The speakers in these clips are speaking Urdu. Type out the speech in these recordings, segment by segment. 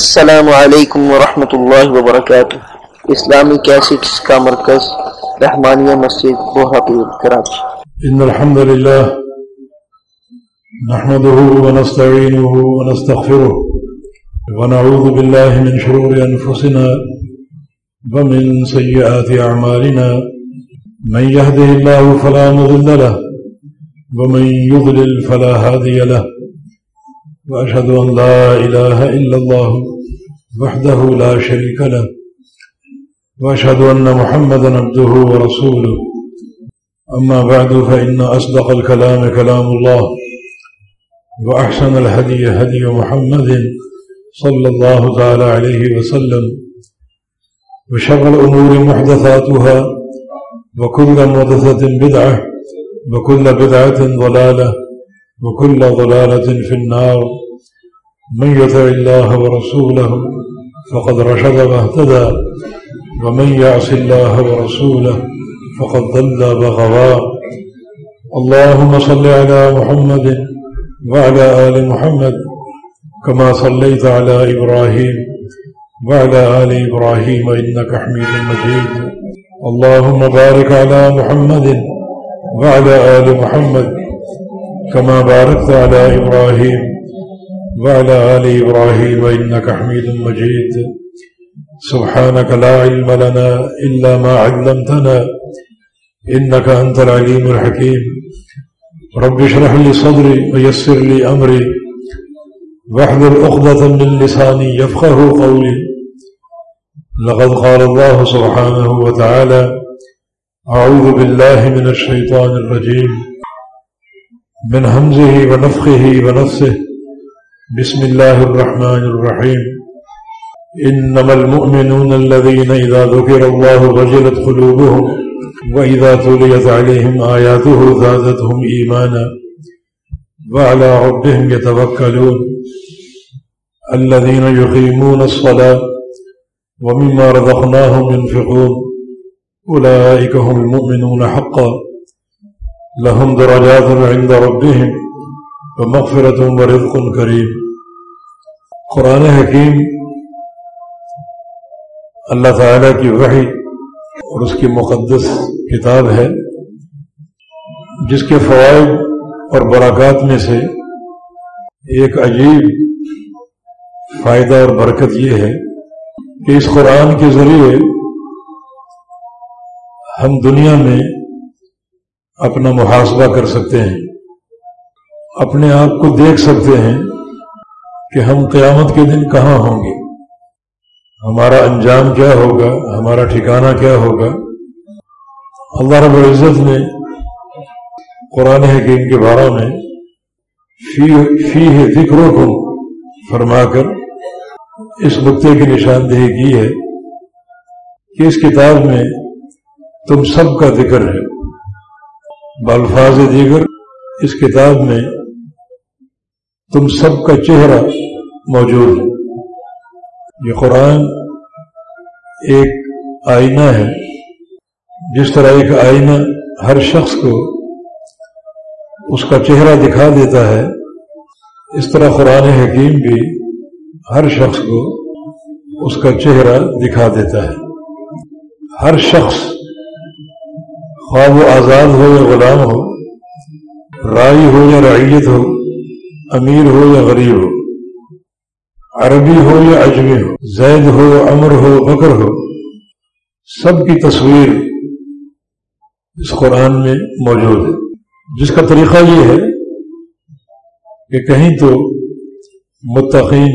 السلام علیکم ورحمۃ اللہ وبرکاتہ۔ اسلامی کیسٹس کا مرکز، رحمانیہ مسجد بوہاپور کراچی إن الحمد لله نحمده ونستعينه ونستغفره ونعوذ بالله من شرور أنفسنا ومن سيئات أعمالنا من يهده الله فلا مضل له، ومن يضلل فلا هادي له۔ وأشهد أن لا إله إلا الله وحده لا شريك له، وأشهد أن محمدا عبده ورسوله. أما بعد، فإن أصدق الكلام كلام الله، وأحسن الهدي هدي محمد صلى الله تعالى عليه وسلم، وشر الأمور محدثاتها، وكل محدثة بدعة، وكل بدعة ضلالة، وكل ضلالة في النار. من يطع الله ورسوله فقد رشد واهتدى ومن يعص الله ورسوله فقد ضل بغضاء اللهم صل على محمد وعلى آل محمد كما صليت على إبراهيم وعلى آل إبراهيم إنك حميد مجيد. اللهم بارك على محمد وعلى آل محمد كما باركت على إبراهيم وعلى آل إبراهيم إنك حميد مجيد. سبحانك لا علم لنا إلا ما علمتنا. إنك أنت العليم الحكيم. رب اشرح لي صدري ويسر لي أمري. واحذر عقدة من لساني يفقه قولي. لقد قال الله سبحانه وتعالى أعوذ بالله من الشيطان الرجيم. من همزه ونفخه ونفسه. بسم الله الرحمن الرحيم. إنما المؤمنون الذين إذا ذكر الله وجلت قلوبهم وإذا تليت عليهم آياته زادتهم إيمانا وعلى ربهم يتوكلون. الذين يقيمون الصلاة ومما رزقناهم ينفقون. أولئك هم المؤمنون حقا. لهم درجات عند ربهم ومغفرة ورزق كريم. قرآن حکیم اللہ تعالیٰ کی وحی اور اس کی مقدس کتاب ہے، جس کے فوائد اور برکات میں سے ایک عجیب فائدہ اور برکت یہ ہے کہ اس قرآن کے ذریعے ہم دنیا میں اپنا محاسبہ کر سکتے ہیں، اپنے آپ کو دیکھ سکتے ہیں کہ ہم قیامت کے دن کہاں ہوں گے؟ ہمارا انجام کیا ہوگا؟ ہمارا ٹھکانہ کیا ہوگا؟ اللہ رب العزت نے قرآن حکیم کے بارے میں فی ہے فکروں کو فرما کر اس نقطے کی نشاندہی کی ہے کہ اس کتاب میں تم سب کا ذکر ہے۔ بالفاظ دیگر اس کتاب میں تم سب کا چہرہ موجود ہے۔ یہ قرآن ایک آئینہ ہے۔ جس طرح ایک آئینہ ہر شخص کو اس کا چہرہ دکھا دیتا ہے، اس طرح قرآن حکیم بھی ہر شخص کو اس کا چہرہ دکھا دیتا ہے۔ ہر شخص خواب و آزاد ہو یا غلام ہو، رائی ہو یا رعیت ہو امیر ہو یا غریب ہو، عربی ہو یا اجمی ہو، زید ہو امر ہو، بکر ہو، سب کی تصویر اس قرآن میں موجود ہے۔ جس کا طریقہ یہ ہے کہ کہیں تو متقین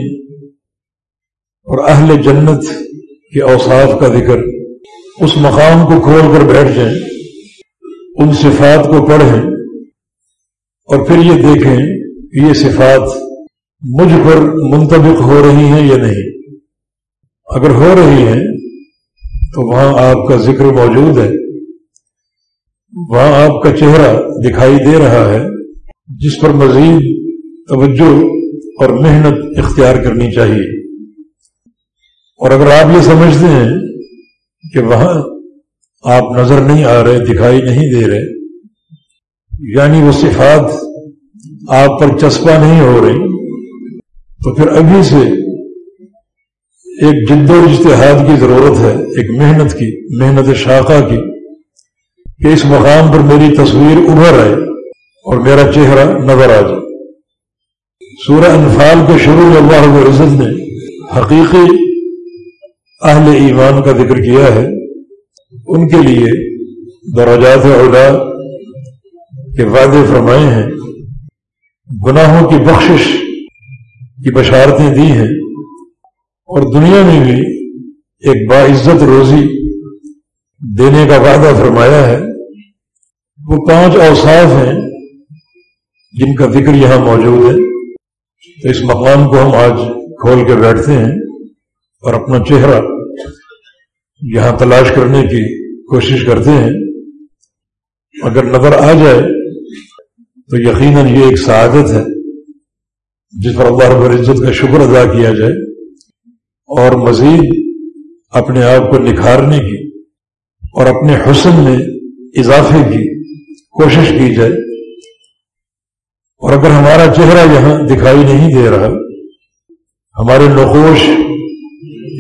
اور اہل جنت کے اوصاف کا ذکر اس مقام کو کھول کر بیٹھ جائیں، ان صفات کو پڑھیں اور پھر یہ دیکھیں یہ صفات مجھ پر منطبق ہو رہی ہیں یا نہیں؟ اگر ہو رہی ہیں، تو وہاں آپ کا ذکر موجود ہے۔ وہاں آپ کا چہرہ دکھائی دے رہا ہے، جس پر مزید توجہ اور محنت اختیار کرنی چاہیے۔ اور اگر آپ یہ سمجھتے ہیں کہ وہاں آپ نظر نہیں آ رہے، دکھائی نہیں دے رہے یعنی وہ صفات آپ پر چسپا نہیں ہو رہی، تو پھر ابھی سے ایک جد و اجتہاد کی ضرورت ہے، ایک محنت کی، محنت شاخہ کی، کہ اس مقام پر میری تصویر ابھر آئے اور میرا چہرہ نظر آ جائے۔ سورہ انفال کے شروع میں اللہ رب العزت نے حقیقی اہل ایمان کا ذکر کیا ہے۔ ان کے لیے درجات اولا کے وعدے فرمائے ہیں۔ گناہوں کی بخشش کی بشارتیں دی ہیں اور دنیا میں بھی ایک باعزت روزی دینے کا وعدہ فرمایا ہے۔ وہ پانچ اوصاف ہیں جن کا ذکر یہاں موجود ہے۔ تو اس مقام کو ہم آج کھول کے بیٹھتے ہیں اور اپنا چہرہ یہاں تلاش کرنے کی کوشش کرتے ہیں۔ اگر نظر آ جائے تو یقیناً یہ ایک سعادت ہے جس پر اللہ رب العزت کا شکر ادا کیا جائے اور مزید اپنے آپ کو نکھارنے کی اور اپنے حسن میں اضافے کی کوشش کی جائے اور اگر ہمارا چہرہ یہاں دکھائی نہیں دے رہا، ہمارے نقوش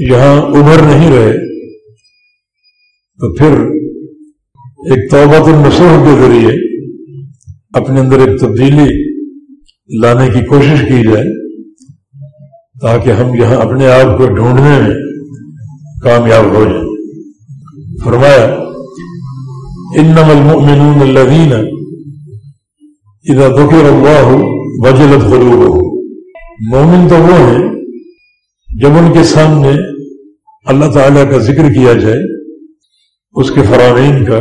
یہاں ابھر نہیں رہے، تو پھر ایک توبت النسوح کے ذریعے اپنے اندر ایک تبدیلی لانے کی کوشش کی جائے تاکہ ہم یہاں اپنے آپ کو ڈھونڈنے میں کامیاب ہو جائیں۔ فرمایا ان المؤمنون الذين اذا ذكر الله وجلت قلوبهم مومن تو وہ ہیں جب ان کے سامنے اللہ تعالی کا ذکر کیا جائے، اس کے فرامین کا،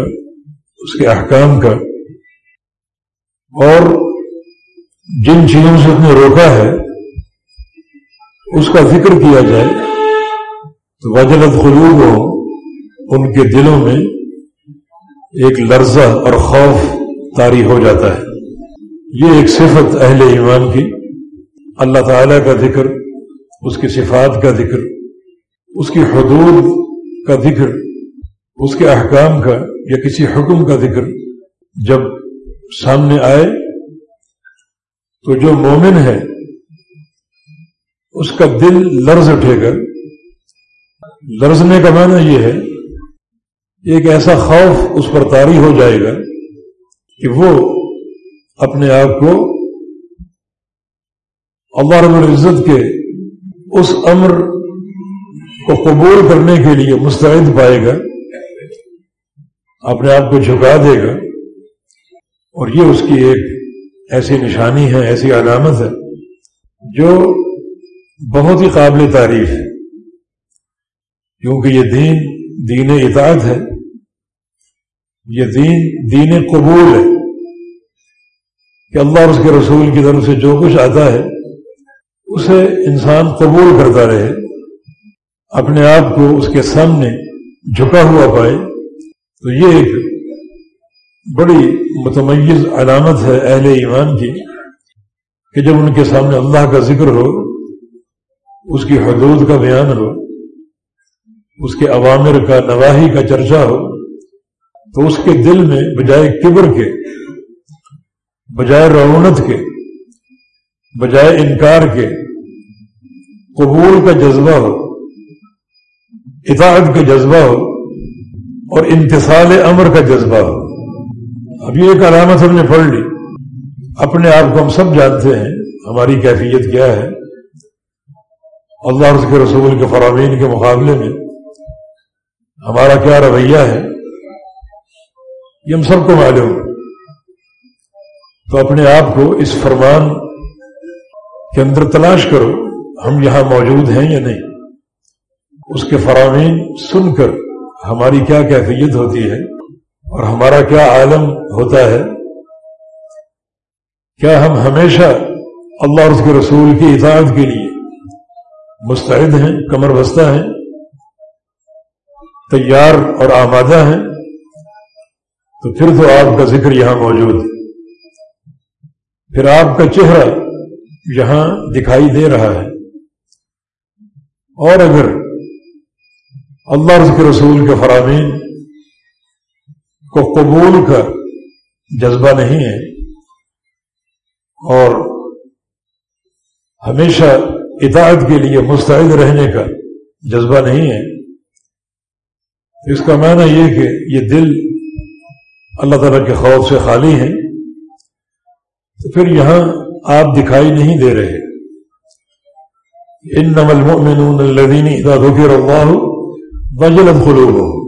اس کے احکام کا اور جن چیزوں سے اس نے روکا ہے، اس کا ذکر کیا جائے تو وجلت خلوب ہو ان کے دلوں میں ایک لرزہ اور خوف طاری ہو جاتا ہے۔ یہ ایک صفت اہل ایمان کی، اللہ تعالی کا ذکر، اس کی صفات کا ذکر، اس کی حدود کا ذکر، اس کے احکام کا یا کسی حکم کا ذکر، جب سامنے آئے تو جو مومن ہے، اس کا دل لرز اٹھے گا۔ لرزنے کا معنی یہ ہے، ایک ایسا خوف اس پر طاری ہو جائے گا کہ وہ اپنے آپ کو اللہ رب العزت کے اس امر کو قبول کرنے کے لیے مستعد پائے گا، اپنے آپ کو جھکا دے گا۔ اور یہ اس کی ایک ایسی نشانی ہے، ایسی علامت ہے جو بہت ہی قابل تعریف ہے۔ کیونکہ یہ دین دین اطاعت ہے۔ یہ دین دین قبول ہے۔ کہ اللہ اور اس کے رسول کی طرف سے جو کچھ آتا ہے، اسے انسان قبول کرتا رہے، اپنے آپ کو اس کے سامنے جھکا ہوا پائے۔ تو یہ ایک بڑی متمیز علامت ہے اہل ایمان کی کہ جب ان کے سامنے اللہ کا ذکر ہو، اس کی حدود کا بیان ہو، اس کے عوامر کا نواحی کا چرچا ہو، تو اس کے دل میں بجائے کبر کے، بجائے رونت کے، بجائے انکار کے قبول کا جذبہ ہو، اطاعت کا جذبہ ہو اور انتصال امر کا جذبہ ہو۔ اب یہ ایک علامت ہم نے پڑھ لی۔ اپنے آپ کو ہم سب جانتے ہیں، ہماری کیفیت کیا ہے۔ اللہ کے رسول کے فرامین کے مقابلے میں ہمارا کیا رویہ ہے، یہ ہم سب کو معلوم۔ تو اپنے آپ کو اس فرمان کے اندر تلاش کرو، ہم یہاں موجود ہیں یا نہیں۔ اس کے فرامین سن کر ہماری کیا کیفیت ہوتی ہے۔ اور ہمارا کیا عالم ہوتا ہے؟ کیا ہم ہمیشہ اللہ اور اس کے رسول کی اطاعت کے لیے مستعد ہیں، کمر بستہ ہیں، تیار اور آمادہ ہیں؟ تو پھر تو آپ کا ذکر یہاں موجود ہے۔ پھر آپ کا چہرہ یہاں دکھائی دے رہا ہے۔ اور اگر اللہ رض کے رسول کے فرامین کو قبول کا جذبہ نہیں ہے اور ہمیشہ اطاعت کے لیے مستعد رہنے کا جذبہ نہیں ہے، اس کا معنی یہ کہ یہ دل اللہ تعالیٰ کے خوف سے خالی ہیں، تو پھر یہاں آپ دکھائی نہیں دے رہے۔ ان نمل المؤمنون الذین اذا ذکر اللہ وجلت قلوبهم۔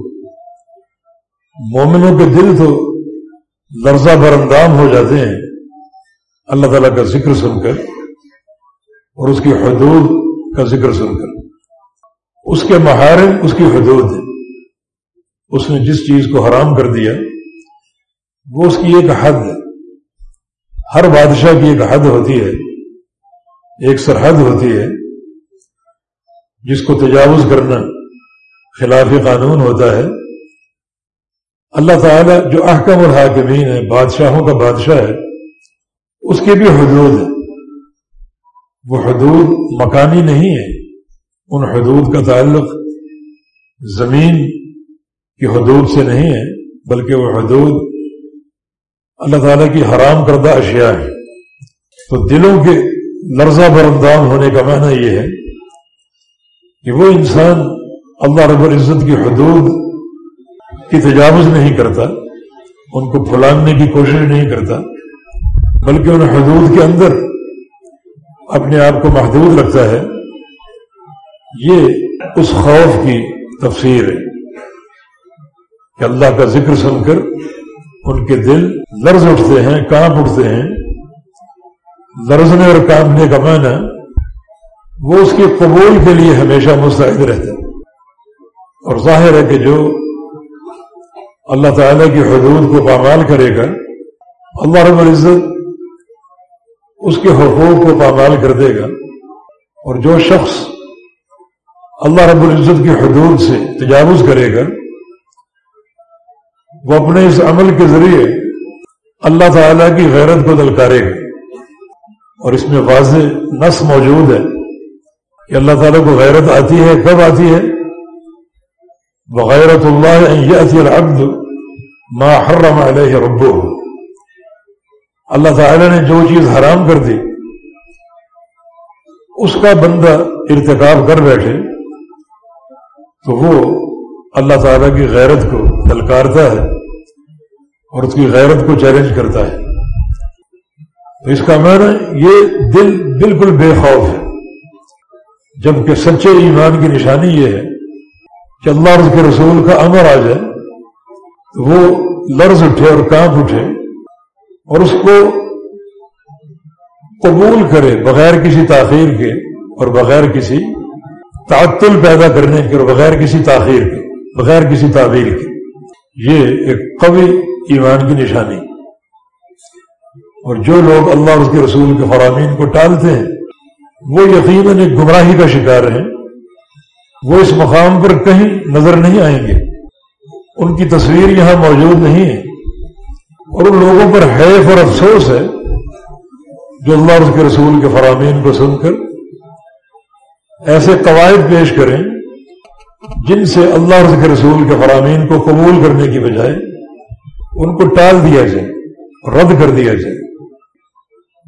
مومنوں کے دل تو لرزہ برندام ہو جاتے ہیں۔ اللہ تعالیٰ کا ذکر سن کر اور اس کی حدود کا ذکر سن کر۔ اس کے محارم اس کی حدود ہے اس نے جس چیز کو حرام کر دیا، وہ اس کی ایک حد ہے۔ ہر بادشاہ کی ایک حد ہوتی ہے، ایک سرحد ہوتی ہے، جس کو تجاوز کرنا خلاف قانون ہوتا ہے۔ اللہ تعالیٰ جو احکم الحاکمین ہے بادشاہوں کا بادشاہ ہے، اس کے بھی حدود ہیں۔ وہ حدود مکانی نہیں ہے ان حدود کا تعلق زمین کی حدود سے نہیں ہے، بلکہ وہ حدود اللہ تعالیٰ کی حرام کردہ اشیاء ہے تو دلوں کے لرزہ برندام ہونے کا معنی یہ ہے کہ وہ انسان اللہ رب العزت کی حدود کی تجاوز نہیں کرتا، ان کو پھلاننے کی کوشش نہیں کرتا، بلکہ ان حدود کے اندر اپنے آپ کو محدود رکھتا ہے۔ یہ اس خوف کی تفسیر ہے کہ اللہ کا ذکر سن کر ان کے دل لرز اٹھتے ہیں، کانپ اٹھتے ہیں۔ لرزنے اور کانپنے کا معنی وہ اس کے قبول کے لیے ہمیشہ مستعد رہتے ہیں اور ظاہر ہے کہ جو اللہ تعالی کی حدود کو پامال کرے گا، اللہ رب العزت اس کے حقوق کو پامال کر دے گا۔ اور جو شخص اللہ رب العزت کی حدود سے تجاوز کرے گا، وہ اپنے اس عمل کے ذریعے اللہ تعالی کی غیرت کو دلکارے گا۔ اور اس میں واضح نس موجود ہے کہ اللہ تعالیٰ کو غیرت آتی ہے، کب آتی ہے؟ بغیرت اللہ العبد ما حرم علیہ ربو اللہ تعالیٰ نے جو چیز حرام کر دی، اس کا بندہ ارتکاب کر بیٹھے، تو وہ اللہ تعالیٰ کی غیرت کو دلکارتا ہے اور اس کی غیرت کو چیلنج کرتا ہے۔ تو اس کا معنی یہ دل بالکل بے خوف ہے، جبکہ سچے ایمان کی نشانی یہ ہے کہ اللہ اور اس کے رسول کا امر آ جائے تو وہ لرز اٹھے اور کانپ اٹھے اور اس کو قبول کرے بغیر کسی تاخیر کے اور بغیر کسی تعطل پیدا کرنے کے اور بغیر کسی تاخیر کے، بغیر کسی تعبیر کے۔ یہ ایک قوی ایمان کی نشانی۔ اور جو لوگ اللہ اور اس کے رسول کے فرامین کو ٹالتے ہیں، وہ یقیناً ایک گمراہی کا شکار ہیں۔ وہ اس مقام پر کہیں نظر نہیں آئیں گے۔ ان کی تصویر یہاں موجود نہیں ہے۔ اور ان لوگوں پر حیف اور افسوس ہے جو اللہ اس کے رسول کے فرامین کو سن کر ایسے قواعد پیش کریں جن سے اللہ اس کے رسول کے فرامین کو قبول کرنے کی بجائے ان کو ٹال دیا جائے، رد کر دیا جائے۔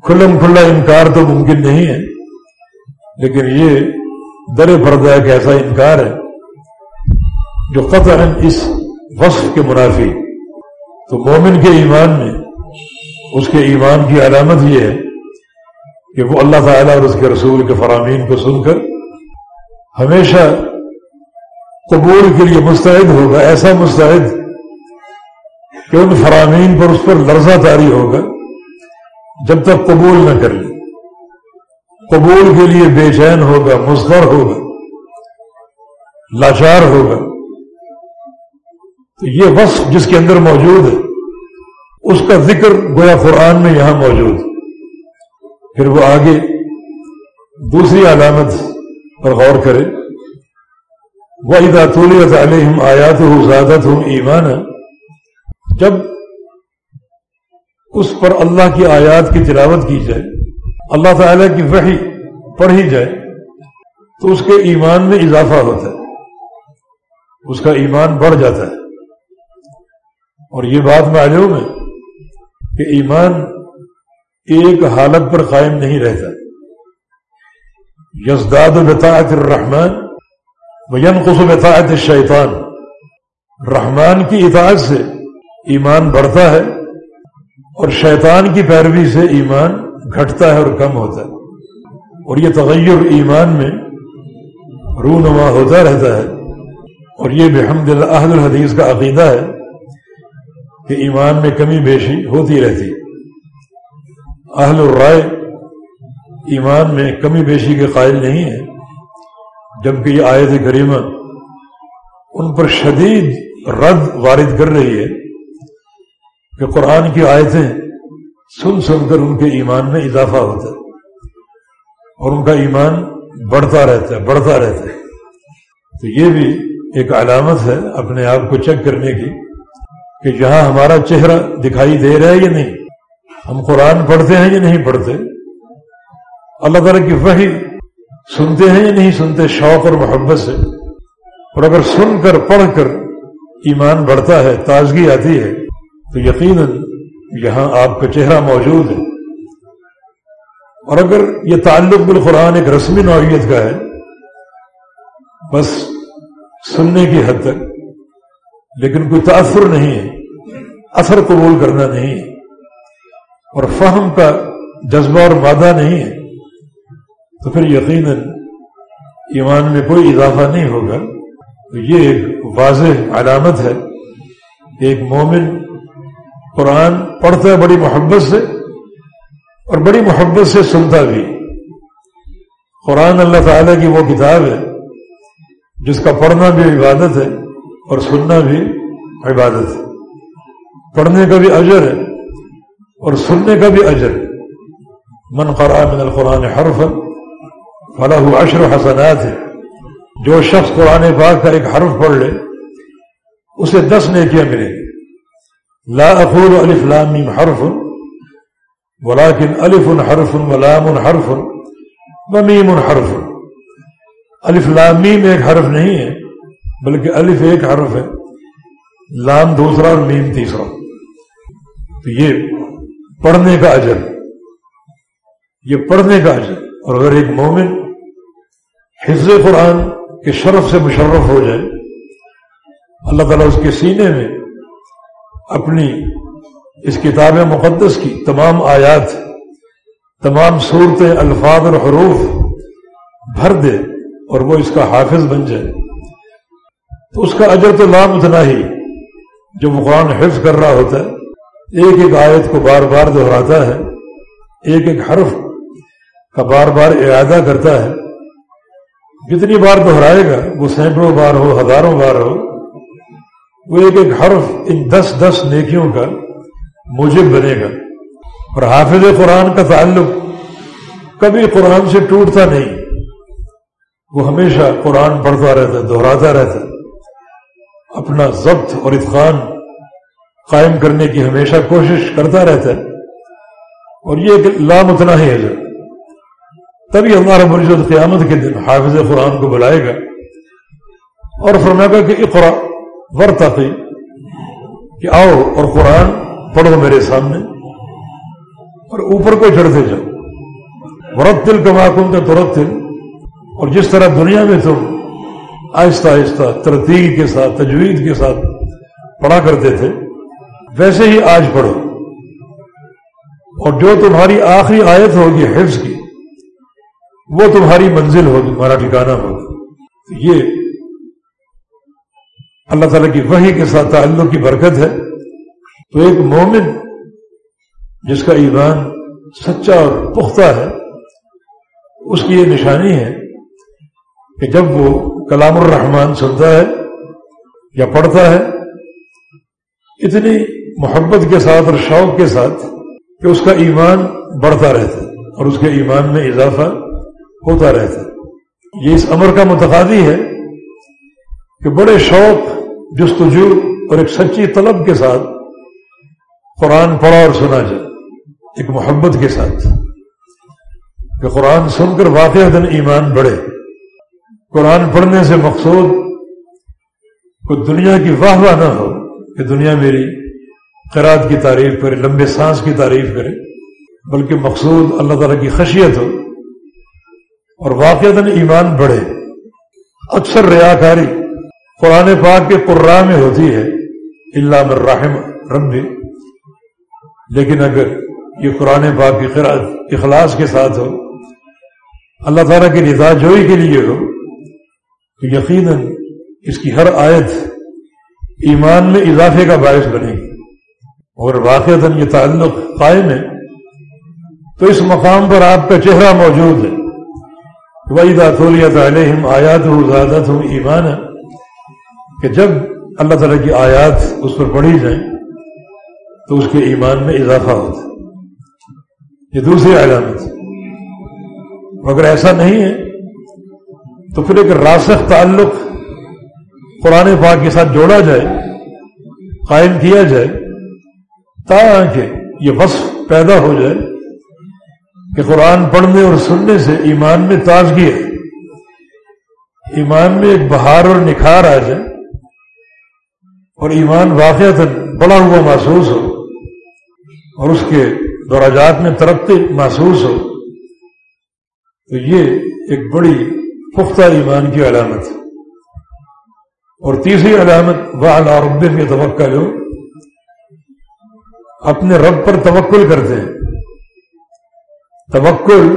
کھلم کھلا انکار تو ممکن نہیں ہے، لیکن یہ در پردہ ایک ایسا انکار ہے جو قطع اس وصف کے منافی تو مومن کے ایمان میں اس کے ایمان کی علامت یہ ہے کہ وہ اللہ تعالیٰ اور اس کے رسول کے فرامین کو سن کر ہمیشہ قبول کے لیے مستعد ہوگا، ایسا مستعد کہ ان فرامین پر اس پر لرزہ تاری ہوگا جب تک قبول نہ کر لے قبول کے لیے بے چین ہوگا مسخر ہوگا، لاچار ہوگا۔ تو یہ وصف جس کے اندر موجود ہے، اس کا ذکر گویا قرآن میں یہاں موجود۔ پھر وہ آگے دوسری علامت پر غور کرے۔ وہ علیہم آیات ہو زیادت ہوں ایمان جب اس پر اللہ کی آیات کی تلاوت کی جائے اللہ تعالیٰ کی وحی پڑھی جائے، تو اس کے ایمان میں اضافہ ہوتا ہے۔ اس کا ایمان بڑھ جاتا ہے۔ اور یہ بات معلوم ہے کہ ایمان ایک حالت پر قائم نہیں رہتا۔ یزداد الطاعت الرحمن بین قسم اطاعت شیطان رحمان کی اطاعت سے ایمان بڑھتا ہے اور شیطان کی پیروی سے ایمان گھٹتا ہے اور کم ہوتا ہے۔ اور یہ تغیر ایمان میں رونما ہوتا رہتا ہے۔ اور یہ بھی حمد اللہ الحدیث کا عقیدہ ہے کہ ایمان میں کمی بیشی ہوتی رہتی۔ اہل الرائے ایمان میں کمی بیشی کے قائل نہیں ہے جبکہ یہ آیت کریمہ ان پر شدید رد وارد کر رہی ہے کہ قرآن کی آیتیں سن سن کر ان کے ایمان میں اضافہ ہوتا ہے اور ان کا ایمان بڑھتا رہتا ہے، بڑھتا رہتا ہے۔ تو یہ بھی ایک علامت ہے اپنے آپ کو چیک کرنے کی کہ جہاں ہمارا چہرہ دکھائی دے رہا ہے یا نہیں۔ ہم قرآن پڑھتے ہیں یا نہیں پڑھتے؟ اللہ تعالیٰ کی وہی سنتے ہیں یا نہیں سنتے شوق اور محبت سے۔ اور اگر سن کر پڑھ کر ایمان بڑھتا ہے، تازگی آتی ہے، تو یقیناً یہاں آپ کا چہرہ موجود ہے۔ اور اگر یہ تعلق بالقرآن ایک رسمی نوعیت کا ہے، بس سننے کی حد تک، لیکن کوئی تاثر نہیں ہے، اثر قبول کرنا نہیں ہے، اور فہم کا جذبہ اور مادہ نہیں ہے، تو پھر یقیناً ایمان میں کوئی اضافہ نہیں ہوگا۔ تو یہ ایک واضح علامت ہے۔ کہ ایک مومن قرآن پڑھتا ہے، بڑی محبت سے، اور بڑی محبت سے سنتا بھی۔ قرآن اللہ تعالیٰ کی وہ کتاب ہے، جس کا پڑھنا بھی عبادت ہے، اور سننا بھی عبادت ہے۔ پڑھنے کا بھی اجر ہے، اور سننے کا بھی اجر ہے۔ من قرآن من القرآن حرف فلاح عشر حسنات ہے۔ جو شخص قرآن پاک کا ایک حرف پڑھ لے، اسے دس نیکیاں ملیں۔ گی لا اقول الف لام حرف، ولكن الف حرف ولام حرف ومیم حرف. الف لام میم ایک حرف نہیں ہے، بلکہ الف ایک حرف ہے۔ لام دوسرا اور میم تیسرا۔ تو یہ پڑھنے کا اجر۔ یہ پڑھنے کا اجر۔ اور اگر ایک مومن حفظ قرآن کے شرف سے مشرف ہو جائے، اللہ تعالیٰ اس کے سینے میں اپنی اس کتاب مقدس کی تمام آیات، تمام صورتیں الفاظ اور حروف بھر دے اور وہ اس کا حافظ بن جائے۔ تو اس کا اجر تو لام اتنا ہی جو قرآن حفظ کر رہا ہوتا ہے۔ ایک ایک آیت کو بار بار دہراتا ہے، ایک ایک حرف کا بار بار ارادہ کرتا ہے۔ جتنی بار دہرائے گا، وہ سینکڑوں بار ہو، ہزاروں بار ہو وہ ایک ایک حرف ان دس دس نیکیوں کا موجب بنے گا۔ اور حافظ قرآن کا تعلق کبھی قرآن سے ٹوٹتا نہیں۔ وہ ہمیشہ قرآن پڑھتا رہتا ہے دہراتا رہتا۔ ہے اپنا ضبط اور اتقان قائم کرنے کی ہمیشہ کوشش کرتا رہتا۔ ہے اور یہ ایک لام اتنا ہی ہے تبھی ہمارا مرشد قیامت کے دن حافظ قرآن کو بلائے گا اور فرمائے گا کہ اقرا ورتقی کہ آؤ اور قرآن پڑھو میرے سامنے اور اوپر کو چڑھتے جاؤ۔ مرتل کما کم کا ترتل۔ اور جس طرح دنیا میں تم آہستہ آہستہ ترتیب کے ساتھ، تجوید کے ساتھ پڑھا کرتے تھے، ویسے ہی آج پڑھو۔ اور جو تمہاری آخری آیت ہوگی حفظ کی، وہ تمہاری منزل ہوگی، تمہارا ٹھکانا ہوگا۔ یہ اللہ تعالیٰ کی وحی کے ساتھ تعلق کی برکت ہے۔ تو ایک مومن جس کا ایمان سچا اور پختہ ہے، اس کی یہ نشانی ہے کہ جب وہ کلام الرحمان سنتا ہے یا پڑھتا ہے، اتنی محبت کے ساتھ اور شوق کے ساتھ کہ اس کا ایمان بڑھتا رہتا ہے اور اس کے ایمان میں اضافہ ہوتا رہتا ہے۔ یہ اس امر کا متقاضی ہے کہ بڑے شوق جستجو اور ایک سچی طلب کے ساتھ قرآن پڑھا اور سنا جائے، ایک محبت کے ساتھ۔ کہ قرآن سن کر واقع دن ایمان بڑھے۔ قرآن پڑھنے سے مقصود کوئی دنیا کی واہ واہ نہ ہو، کہ دنیا میری قرآد کی تعریف کرے، لمبے سانس کی تعریف کرے، بلکہ مقصود اللہ تعالیٰ کی خشیت ہو۔ اور واقع ایمان بڑھے۔ اکثر ریاکاری قرآن پاک کے قرا میں ہوتی ہے اللہ الرحم ربی لیکن اگر یہ قرآن پاک کی اخلاص کے ساتھ ہو، اللہ تعالیٰ کی رضا جوئی کے لیے ہو، تو یقیناً اس کی ہر آیت ایمان میں اضافے کا باعث بنے گی۔ اور واقع یہ تعلق قائم ہے۔ تو اس مقام پر آپ کا چہرہ موجود ہے۔ وہی داتولیت علیہم آیات ہو زیادہ ہوں ایمان ہے کہ جب اللہ تعالیٰ کی آیات اس پر پڑھی جائیں تو اس کے ایمان میں اضافہ ہوتا ہے۔ یہ دوسری علامت اگر ایسا نہیں ہے تو پھر ایک راسخ تعلق قرآن پاک کے ساتھ جوڑا جائے، قائم کیا جائے، تاکہ یہ وصف پیدا ہو جائے کہ قرآن پڑھنے اور سننے سے ایمان میں تازگی ہے ایمان میں ایک بہار اور نکھار آ جائے۔ اور ایمان واقع بڑا ہوا محسوس ہو اور اس کے دراجات میں ترقی محسوس ہو، تو یہ ایک بڑی پختہ ایمان کی علامت اور تیسری علامت وہ رب میں توقع لو اپنے رب پر توکل کرتے ہیں۔ توکل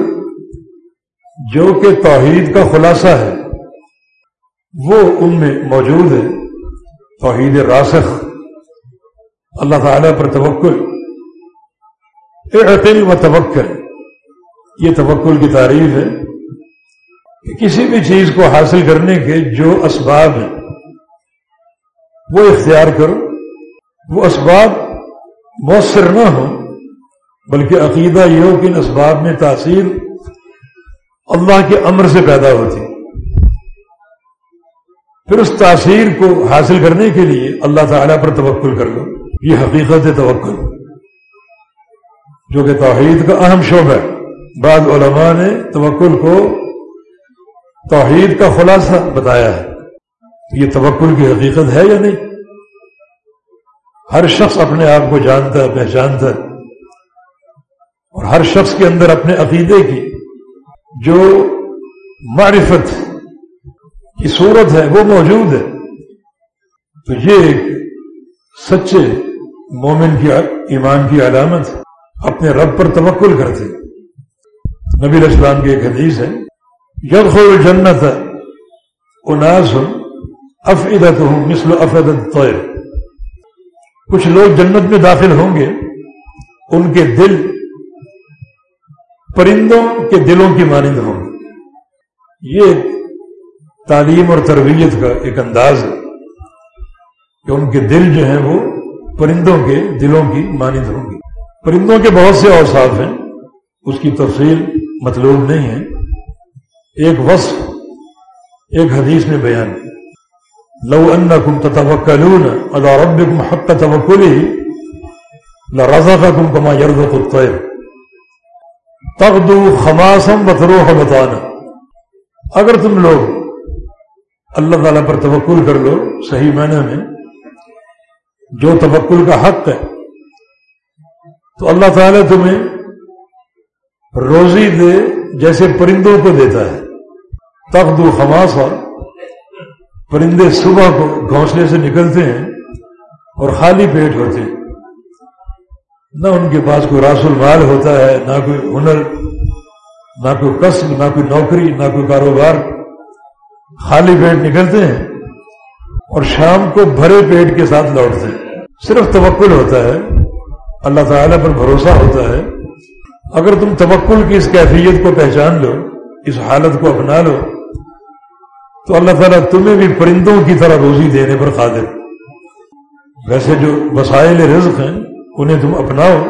جو کہ توحید کا خلاصہ ہے، وہ ان میں موجود ہے۔ توحید راسخ۔ اللہ تعالی پر توکل۔ اعتل و توکل۔ یہ توکل کی تعریف ہے کہ کسی بھی چیز کو حاصل کرنے کے جو اسباب ہیں، وہ اختیار کرو۔ وہ اسباب مؤثر نہ ہوں، بلکہ عقیدہ یہ ہو کہ ان اسباب میں تاثیر اللہ کے امر سے پیدا ہوتی۔ پھر اس تاثیر کو حاصل کرنے کے لیے اللہ تعالیٰ پر توکل کر لو۔ یہ حقیقت توکل۔ جو کہ توحید کا اہم شعبہ ہے۔ بعض علماء نے توکل کو توحید کا خلاصہ بتایا ہے۔ یہ توکل کی حقیقت ہے یا نہیں؟ ہر شخص اپنے آپ کو جانتا ہے، پہچانتا ہے۔ اور ہر شخص کے اندر اپنے عقیدے کی جو معرفت کی صورت ہے، وہ موجود ہے۔ تو یہ ایک سچے مومن کی ایمان کی علامت اپنے رب پر توکل کرتے نبی اسلام کی ایک حدیث ہے جب خو جنت اناس افعدت ہوں مثل افعدت طیر کچھ لوگ جنت میں داخل ہوں گے، ان کے دل پرندوں کے دلوں کی مانند ہوں گے۔ یہ تعلیم اور تربیت کا ایک انداز ہے کہ ان کے دل جو ہیں وہ پرندوں کے دلوں کی مانند ہوں گی پرندوں کے بہت سے اوصاف ہیں، اس کی تفصیل مطلوب نہیں ہے۔ ایک وصف، ایک حدیث میں بیان لو انکم تتوکلون علی ربکم حق توکلی لرزقکم کما یرزق الطیر۔ تغدو خماسم بتروح بتانا اگر تم لوگ اللہ تعالیٰ پر توکل کر لو، صحیح معنی میں، جو توکل کا حق ہے، تو اللہ تعالیٰ تمہیں روزی دے جیسے پرندوں کو دیتا ہے۔ تغدو خماسا پرندے صبح کو گھونسلے سے نکلتے ہیں اور خالی پیٹ ہوتے ہیں۔ نہ ان کے پاس کوئی راس المال ہوتا ہے، نہ کوئی ہنر، نہ کوئی قصب نہ کوئی نوکری، نہ کوئی کاروبار۔ خالی پیٹ نکلتے ہیں اور شام کو بھرے پیٹ کے ساتھ لوٹتے ہیں۔ صرف توکل ہوتا ہے، اللہ تعالیٰ پر بھروسہ ہوتا ہے۔ اگر تم توکل کی اس کیفیت کو پہچان لو، اس حالت کو اپنا لو، تو اللہ تعالیٰ تمہیں بھی پرندوں کی طرح روزی دینے پر قادر۔ ویسے جو وسائل رزق ہیں، انہیں تم اپناؤ۔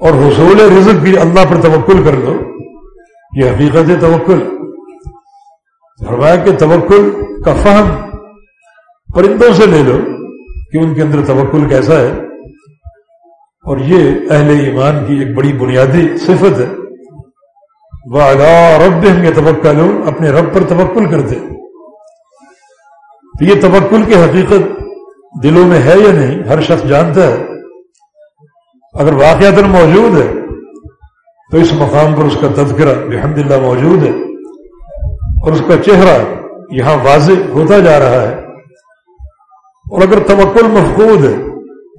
اور حصول رزق بھی اللہ پر توکل کر لو، یہ حقیقت توکل۔ فرمایا کہ توکل کا فہم پرندوں سے لے لو کہ ان کے اندر توکل کیسا ہے۔ اور یہ اہل ایمان کی ایک بڑی بنیادی صفت ہے۔ وہ رب کے توکل اپنے رب پر توکل کرتے تو یہ توکل کی حقیقت دلوں میں ہے یا نہیں، ہر شخص جانتا ہے۔ اگر واقعات موجود ہے، تو اس مقام پر اس کا تذکرہ الحمد للہ موجود ہے۔ اور اس کا چہرہ یہاں واضح ہوتا جا رہا ہے۔ اور اگر توکل مفقود ہے،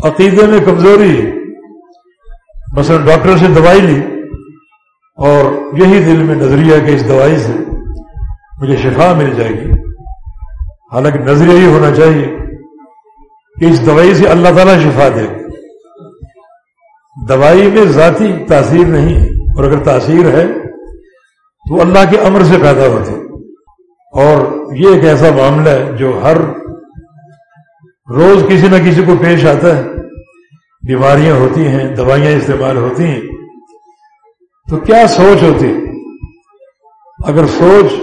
عقیدے میں کمزوری ہے، مثلا ڈاکٹر سے دوائی لی اور یہی دل میں نظریہ کہ اس دوائی سے مجھے شفا مل جائے گی۔ حالانکہ نظریہ یہ ہونا چاہیے کہ اس دوائی سے اللہ تعالیٰ شفا دے۔ گا دوائی میں ذاتی تاثیر نہیں، اور اگر تاثیر ہے تو اللہ کے امر سے پیدا ہوتی اور یہ ایک ایسا معاملہ ہے جو ہر روز کسی نہ کسی کو پیش آتا ہے۔ بیماریاں ہوتی ہیں، دوائیاں استعمال ہوتی ہیں۔ تو کیا سوچ ہوتی؟ اگر سوچ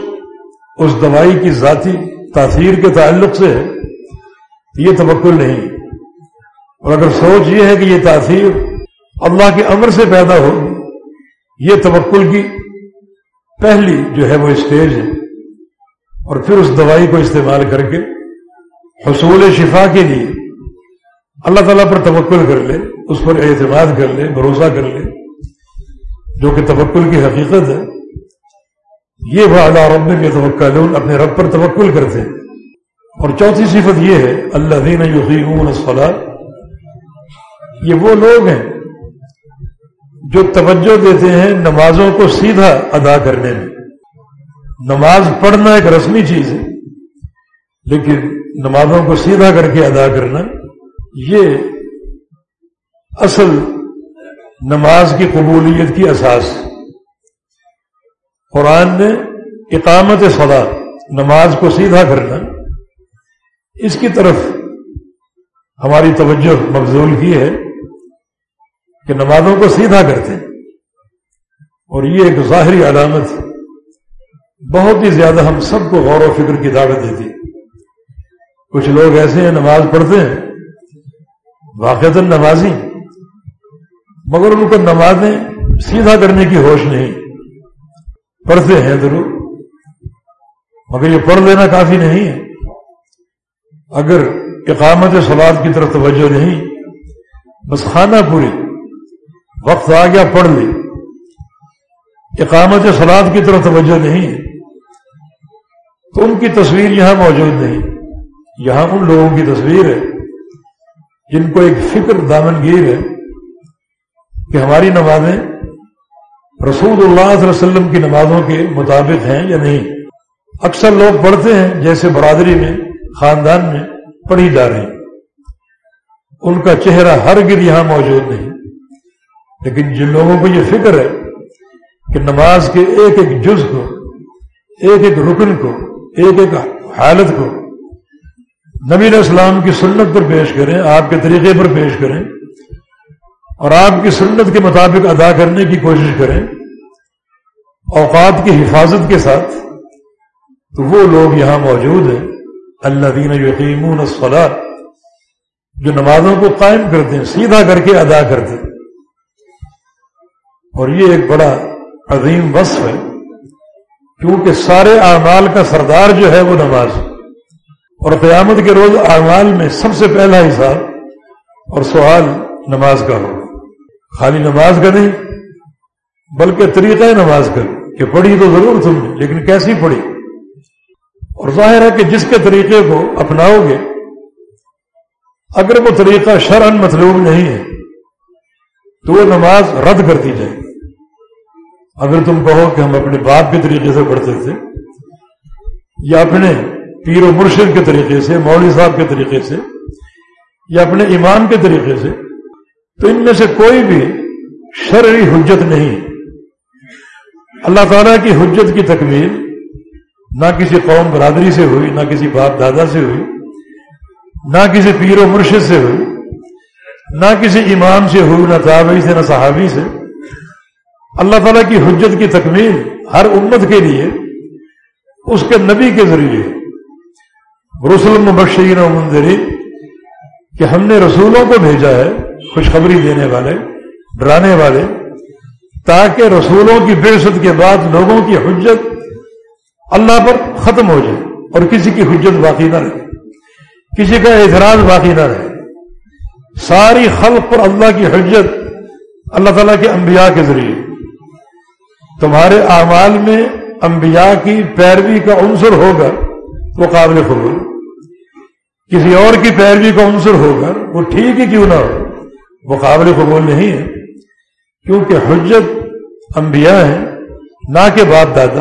اس دوائی کی ذاتی تاثیر کے تعلق سے ہے، یہ توکل نہیں۔ اور اگر سوچ یہ ہے کہ یہ تاثیر اللہ کے امر سے پیدا ہو یہ توکل کی پہلی جو ہے وہ اسٹیج ہے۔ اور پھر اس دوائی کو استعمال کر کے حصول شفا کے لیے اللہ تعالیٰ پر توکل کر لے، اس پر اعتماد کر لے، بھروسہ کر لے، جو کہ توکل کی حقیقت ہے۔ یہ وہ اللہ رب کے توقع اپنے رب پر توکل کرتے ہیں۔ اور چوتھی صفت یہ ہے اللہ دین یقین یہ وہ لوگ ہیں جو توجہ دیتے ہیں نمازوں کو سیدھا ادا کرنے میں۔ نماز پڑھنا ایک رسمی چیز ہے، لیکن نمازوں کو سیدھا کر کے ادا کرنا، یہ اصل نماز کی قبولیت کی اساس قرآن نے اقامت صدا نماز کو سیدھا کرنا، اس کی طرف ہماری توجہ مبزول کی ہے کہ نمازوں کو سیدھا کرتے اور یہ ایک ظاہری علامت ہے۔ بہت ہی زیادہ ہم سب کو غور و فکر کی دعوت دیتی کچھ لوگ ایسے ہیں نماز پڑھتے ہیں واقع نمازی، مگر ان کو نمازیں سیدھا کرنے کی ہوش نہیں۔ پڑھتے ہیں ضرور، مگر یہ پڑھ لینا کافی نہیں ہے۔ اگر اقامت سوال کی طرف توجہ نہیں، بس خانہ پوری، وقت آ گیا، پڑھ لی۔ اقامت سلاد کی طرف توجہ نہیں ہے۔ تو ان کی تصویر یہاں موجود نہیں۔ یہاں ان لوگوں کی تصویر ہے۔ جن کو ایک فکر دامنگیر ہے کہ ہماری نمازیں رسول اللہ صلی اللہ علیہ وسلم کی نمازوں کے مطابق ہیں یا نہیں۔ اکثر لوگ پڑھتے ہیں جیسے برادری میں، خاندان میں پڑھی جا رہی۔ ان کا چہرہ ہر گر یہاں موجود نہیں۔ لیکن جن لوگوں کو یہ فکر ہے کہ نماز کے ایک ایک جز کو، ایک ایک رکن کو ایک ایک حالت کو نبی علیہ السلام کی سنت پر پیش کریں، آپ کے طریقے پر پیش کریں اور آپ کی سنت کے مطابق ادا کرنے کی کوشش کریں اوقات کی حفاظت کے ساتھ، تو وہ لوگ یہاں موجود ہیں۔ اللہ دین یقین جو نمازوں کو قائم کرتے ہیں، سیدھا کر کے ادا کرتے ہیں۔ اور یہ ایک بڑا عظیم وصف ہے۔ کیونکہ سارے اعمال کا سردار جو ہے وہ نماز اور قیامت کے روز اعمال میں سب سے پہلا حساب اور سوال نماز کا ہو خالی نماز کا نہیں، بلکہ طریقہ نماز کا۔ کہ پڑھی تو ضرور تم نے، لیکن کیسی پڑھی؟ اور ظاہر ہے کہ جس کے طریقے کو اپناؤ گے، اگر وہ طریقہ شرعن مطلوب نہیں ہے، تو وہ نماز رد کر دی جائے۔ گی اگر تم کہو کہ ہم اپنے باپ کے طریقے سے پڑھتے تھے، یا اپنے پیر و مرشد کے طریقے سے، مولوی صاحب کے طریقے سے، یا اپنے امام کے طریقے سے، تو ان میں سے کوئی بھی شرعی حجت نہیں۔ اللہ تعالیٰ کی حجت کی تکمیل نہ کسی قوم برادری سے ہوئی، نہ کسی باپ دادا سے ہوئی، نہ کسی پیر و مرشد سے ہوئی، نہ کسی امام سے ہوئی، نہ تابعی سے، نہ صحابی سے۔ اللہ تعالیٰ کی حجت کی تکمیل ہر امت کے لیے، اس کے نبی کے ذریعے۔ رسول مبشرین و منظرین کہ ہم نے رسولوں کو بھیجا ہے، خوشخبری دینے والے، ڈرانے والے، تاکہ رسولوں کی بےست کے بعد لوگوں کی حجت اللہ پر ختم ہو جائے اور کسی کی حجت باقی نہ رہے۔ کسی کا اعتراض باقی نہ رہے۔ ساری خلق پر اللہ کی حجت اللہ تعالیٰ کے انبیاء کے ذریعے۔ تمہارے اعمال میں انبیاء کی پیروی کا عنصر ہوگا، وہ قابل قبول۔ کسی اور کی پیروی کا عنصر ہوگا، وہ ٹھیک ہی کیوں نہ ہو؟ وہ قابل قبول نہیں ہے، کیونکہ حجت انبیاء ہیں، نہ کہ باپ دادا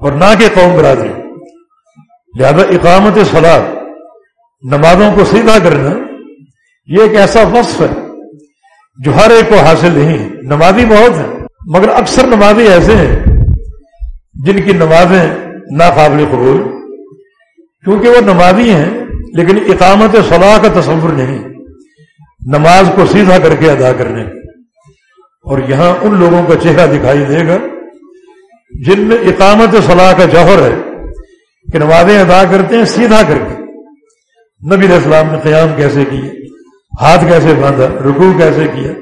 اور نہ کہ قوم برادری۔ لہذا اقامت صلاح نمازوں کو سیدھا کرنا، یہ ایک ایسا وصف ہے جو ہر ایک کو حاصل نہیں ہے۔ نمازی بہت ہیں۔ مگر اکثر نمازی ایسے ہیں جن کی نمازیں ناقابل قبول، کیونکہ وہ نمازی ہیں، لیکن اقامت صلاح کا تصور نہیں، نماز کو سیدھا کر کے ادا کرنے اور یہاں ان لوگوں کا چہرہ دکھائی دے گا جن میں اقامت صلاح کا جوہر ہے کہ نمازیں ادا کرتے ہیں سیدھا کر کے۔ نبی علیہ السلام نے قیام کیسے کیے؟ ہاتھ کیسے باندھا؟ رکوع کیسے کیا؟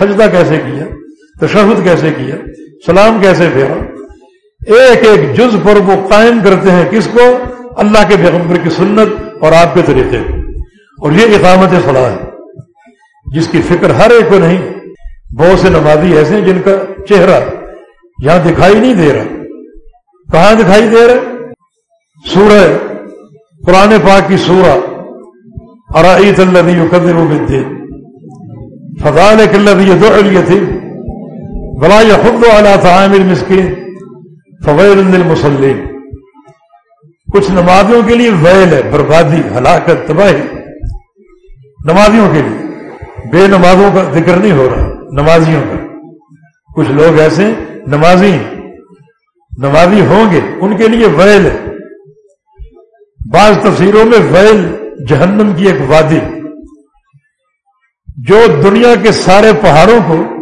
سجدہ کیسے کیا؟ تشہد کیسے کیا؟ سلام کیسے پھیرا ایک ایک جز پر وہ قائم کرتے ہیں کس کو؟ اللہ کے پیغمبر کی سنت اور آپ کے طریقے اور یہ اقامت صلاح ہے۔ جس کی فکر ہر ایک کو نہیں، بہت سے نمازی ایسے ہیں جن کا چہرہ یہاں دکھائی نہیں دے رہا۔ کہاں دکھائی دے رہا؟ سورہ قرآن پاک کی سورہ۔ ارائیت الذي يكذب بالدين فذلك الذي يدعو اليتيم ولا يحض على طعام المسكين فويل للمصلين۔ کچھ نمازیوں کے لیے ویل ہے، بربادی، ہلاکت، تباہی۔ نمازیوں کے لیے۔ بے نمازوں کا ذکر نہیں ہو رہا، نمازیوں کا۔ کچھ لوگ ایسے نمازی نمازی ہوں گے، ان کے لیے ویل ہے۔ بعض تفسیروں میں ویل جہنم کی ایک وادی۔ جو دنیا کے سارے پہاڑوں کو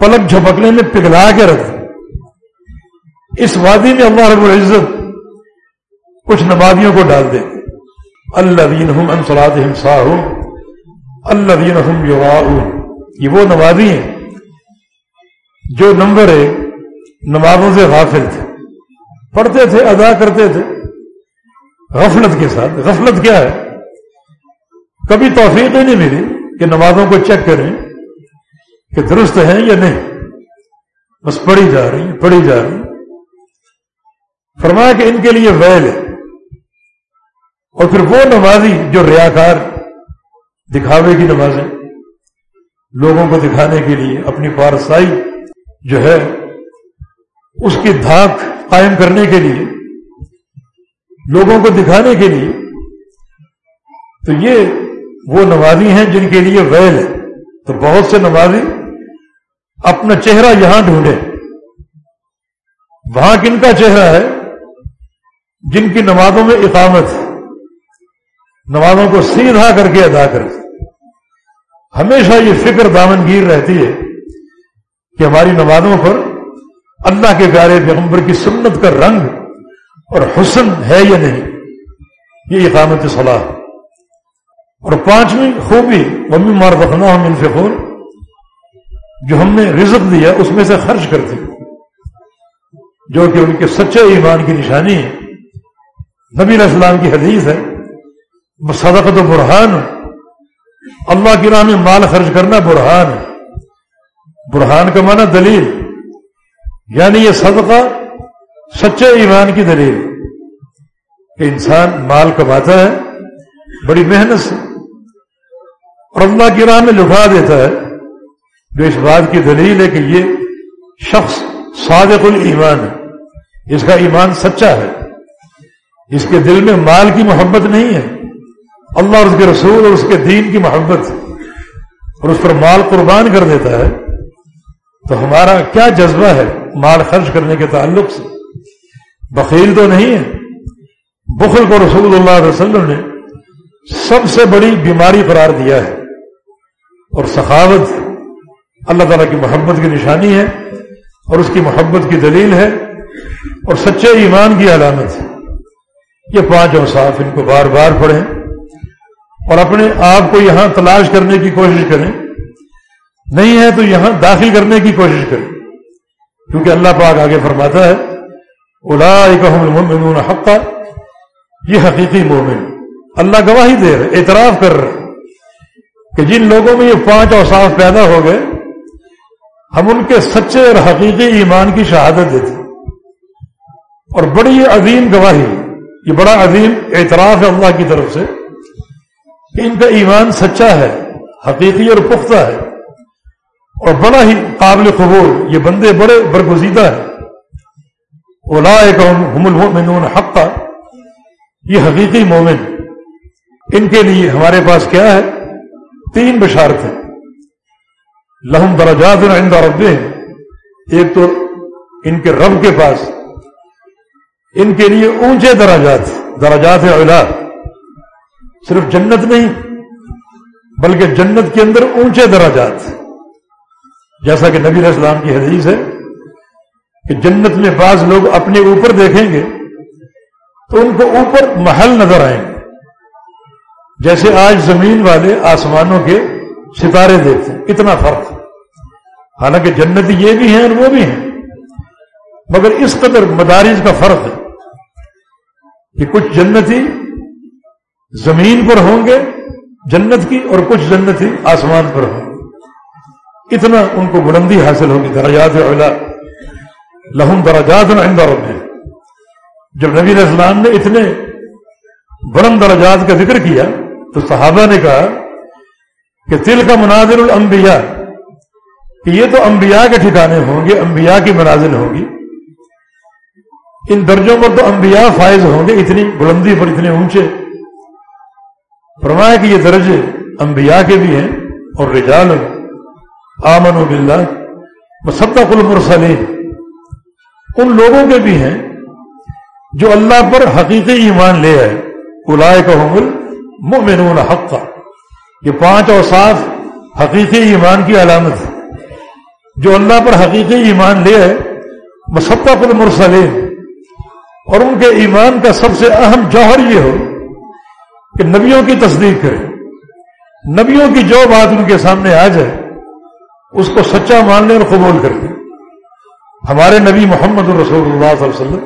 پلک جھپکنے میں پگھلا کے رکھ اس وادی میں اللہ رب العزت کچھ نمازیوں کو ڈال دے۔ اللہ دین ہم انسلاد ہمسا اللہ دین ہم یہ وہ نمازی ہیں جو نمبر ایک نمازوں سے غافل تھے۔ پڑھتے تھے، ادا کرتے تھے۔ غفلت کے ساتھ۔ غفلت کیا ہے؟ کبھی توفیق ہی نہیں ملی کہ نمازوں کو چیک کریں۔ کہ درست ہیں یا نہیں؟ بس پڑھی جا رہی پڑھی جا رہی فرمایا کہ ان کے لیے ویل ہے۔ اور پھر وہ نمازی جو ریاکار دکھاوے کی نمازیں، لوگوں کو دکھانے کے لیے اپنی پارسائی جو ہے، اس کی دھاک قائم کرنے کے لیے، لوگوں کو دکھانے کے لیے، تو یہ وہ نمازی ہیں جن کے لیے ویل ہے۔ تو بہت سے نمازی اپنا چہرہ یہاں ڈھونڈے۔ وہاں کن کا چہرہ ہے؟ جن کی نمازوں میں اقامت، نمازوں کو سیدھا کر کے ادا کر ہمیشہ یہ فکر دامنگیر رہتی ہے کہ ہماری نمازوں پر اللہ کے پیارے پیغمبر کی سنت کا رنگ اور حسن ہے یا نہیں؟ یہ اقامت صلاح۔ اور پانچویں خوبی ممی مار رکھنا ہم انفقور جو ہم نے رزق دیا اس میں سے خرچ کرتے جو کہ ان کے سچے ایمان کی نشانی ہے۔ نبی علیہ السلام کی حدیث ہے صدقت و برہان اللہ کی راہ میں مال خرچ کرنا برہان ہے۔ برہان کا معنی دلیل۔ یعنی یہ صدقہ سچے ایمان کی دلیل۔ کہ انسان مال کماتا ہے، بڑی محنت سے، اور اللہ کی راہ میں لکھا دیتا ہے۔ جو اس بات کی دلیل ہے کہ یہ شخص صادق الایمان ہے۔ اس کا ایمان سچا ہے۔ اس کے دل میں مال کی محبت نہیں ہے۔ اللہ اور اس کے رسول اور اس کے دین کی محبت اور اس پر مال قربان کر دیتا ہے۔ تو ہمارا کیا جذبہ ہے مال خرچ کرنے کے تعلق سے؟ بخیل تو نہیں ہے۔ بخل کو رسول اللہ علیہ وسلم نے سب سے بڑی بیماری قرار دیا ہے اور سخاوت اللہ تعالیٰ کی محبت کی نشانی ہے اور اس کی محبت کی دلیل ہے اور سچے ایمان کی علامت ہے۔ یہ پانچ اوصاف ان کو بار بار پڑھیں اور اپنے آپ کو یہاں تلاش کرنے کی کوشش کریں۔ نہیں ہے تو یہاں داخل کرنے کی کوشش کریں۔ کیونکہ اللہ پاک آگے فرماتا ہے المؤمنون حقا، یہ حقیقی مومن، اللہ گواہی دے رہے، اعتراف کر رہے کہ جن لوگوں میں یہ پانچ اوساف پیدا ہو گئے ہم ان کے سچے اور حقیقی ایمان کی شہادت دیتے اور بڑی عظیم گواہی، یہ بڑا عظیم اعتراف ہے اللہ کی طرف سے کہ ان کا ایمان سچا ہے، حقیقی اور پختہ ہے۔ اور بڑا ہی قابل قبول، یہ بندے بڑے برگزیدہ ہیں۔ اولا ہم المؤمنون حقا، یہ حقیقی مومن۔ ان کے لیے ہمارے پاس کیا ہے؟ تین بشارت ہیں۔ لہم درجات عند ربهم ایک تو ان کے رب کے پاس، ان کے لیے اونچے دراجات دراجات اولا صرف جنت نہیں، بلکہ جنت کے اندر اونچے دراجات جیسا کہ نبی اسلام کی حدیث ہے کہ جنت میں بعض لوگ اپنے اوپر دیکھیں گے تو ان کو اوپر محل نظر آئیں۔ گے جیسے آج زمین والے آسمانوں کے ستارے دیکھتے ہیں، اتنا فرق۔ حالانکہ جنت یہ بھی ہیں اور وہ بھی ہیں۔ مگر اس قدر مدارج کا فرق ہے کہ کچھ جنتی زمین پر ہوں گے، جنت کی، اور کچھ جنتی آسمان پر ہوں گے۔ اتنا ان کو بلندی حاصل ہوگی، درجات اولا۔ لہم درجات عند میں جب نبی اسلام نے اتنے بلند درجات کا ذکر کیا، تو صحابہ نے کہا کہ تل کا مناظر الانبیاء۔ کہ یہ تو انبیاء کے ٹھکانے ہوں گے، انبیاء کی منازل ہوگی۔ ان درجوں پر تو انبیاء فائز ہوں گے، اتنی بلندی پر، اتنے اونچے۔ فرمایا کہ یہ درجے انبیاء کے بھی ہیں اور رجال آمن و بلّہ مصدق المرسلین۔ ان لوگوں کے بھی ہیں جو اللہ پر حقیقی ایمان لے آئے۔ الائے کا حمل مومنون حق کا یہ پانچ اور سات حقیقی ایمان کی علامت ہے جو اللہ پر حقیقی ایمان لے آئے مصدق المرسلین اور ان کے ایمان کا سب سے اہم جوہر یہ ہو کہ نبیوں کی تصدیق کرے نبیوں کی جو بات ان کے سامنے آ جائے، اس کو سچا ماننے اور قبول کر دیں ہمارے نبی محمد الرسول اللہ صلی اللہ علیہ وسلم،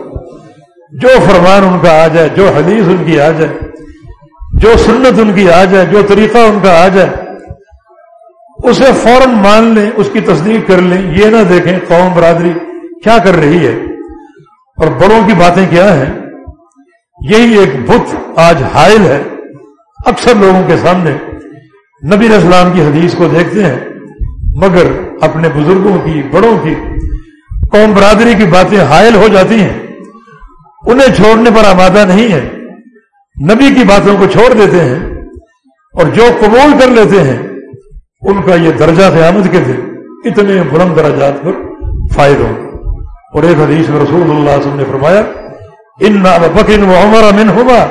جو فرمان ان کا آ جائے، جو حدیث ان کی آ جائے، جو سنت ان کی آ جائے، جو طریقہ ان کا آ جائے اسے فوراً مان لیں، اس کی تصدیق کر لیں، یہ نہ دیکھیں قوم برادری کیا کر رہی ہے۔ اور بڑوں کی باتیں کیا ہیں؟ یہی ایک بت آج حائل ہے۔ اکثر لوگوں کے سامنے نبی اسلام کی حدیث کو دیکھتے ہیں، مگر اپنے بزرگوں کی، بڑوں کی قوم برادری کی باتیں حائل ہو جاتی ہیں۔ انہیں چھوڑنے پر آمادہ نہیں ہے۔ نبی کی باتوں کو چھوڑ دیتے ہیں اور جو قبول کر لیتے ہیں ان کا یہ درجہ قیامت کے دن اتنے بلند درجات پر فائد ہوں اور ایک حدیث میں رسول اللہ علیہ وسلم نے فرمایا، ان بکن و عمر امن ہوگا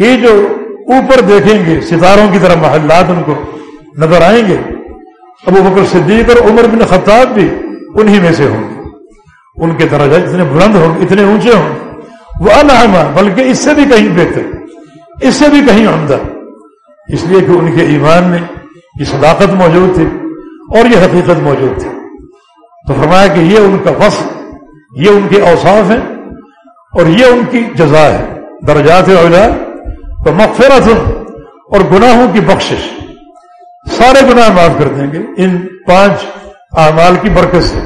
یہ جو اوپر دیکھیں گے، ستاروں کی طرح محلات ان کو نظر آئیں گے، ابو بکر صدیق اور عمر بن خطاب بھی انہی میں سے ہوں گے۔ ان کے درجہ اتنے بلند ہوں گے اتنے اونچے ہوں۔ گے وہ انہما بلکہ اس سے بھی کہیں بہتر، اس سے بھی کہیں عمدہ۔ اس لیے کہ ان کے ایمان میں یہ صداقت موجود تھی اور یہ حقیقت موجود تھی۔ تو فرمایا کہ یہ ان کا وصف، یہ ان کے اوصاف ہیں اور یہ ان کی جزا ہے۔ درجات اولا، تو مغفرت اور گناہوں کی بخشش۔ سارے گناہ معاف کر دیں گے۔ ان پانچ اعمال کی برکت سے۔